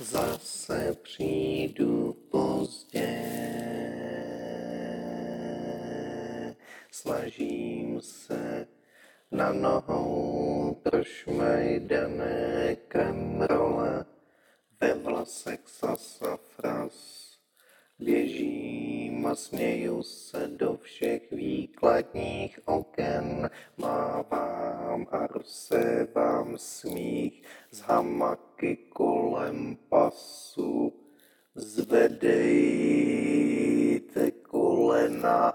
Zase přijdu pozdě. Snažím se na nohou drž mejdané kremrole ve vlasech sasafras. Běžím a směju se do všech výkladních oken, mávám a rozsévám smích z hamaky kolem pasu. Zvedejte kolena